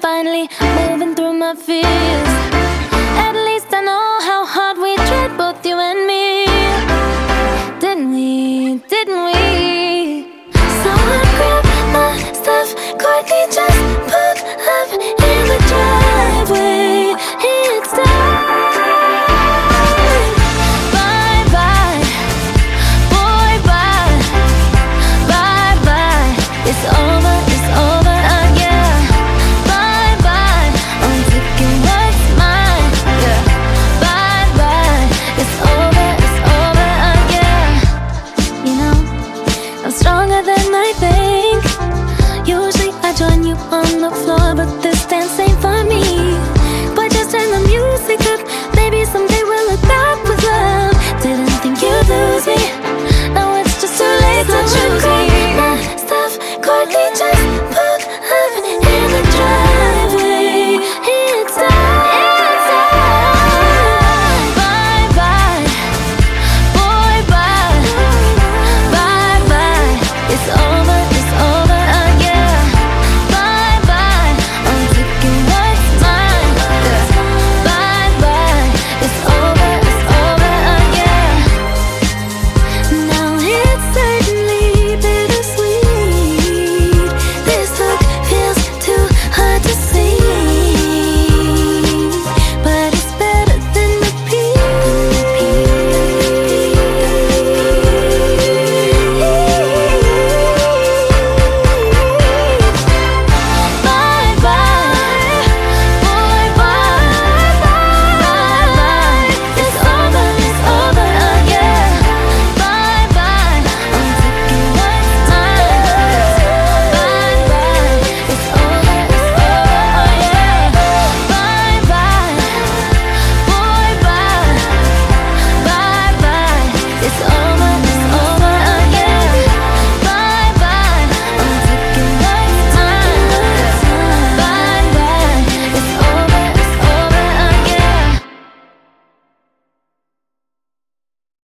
Finally moving through my fears. on the floor, but this dancing.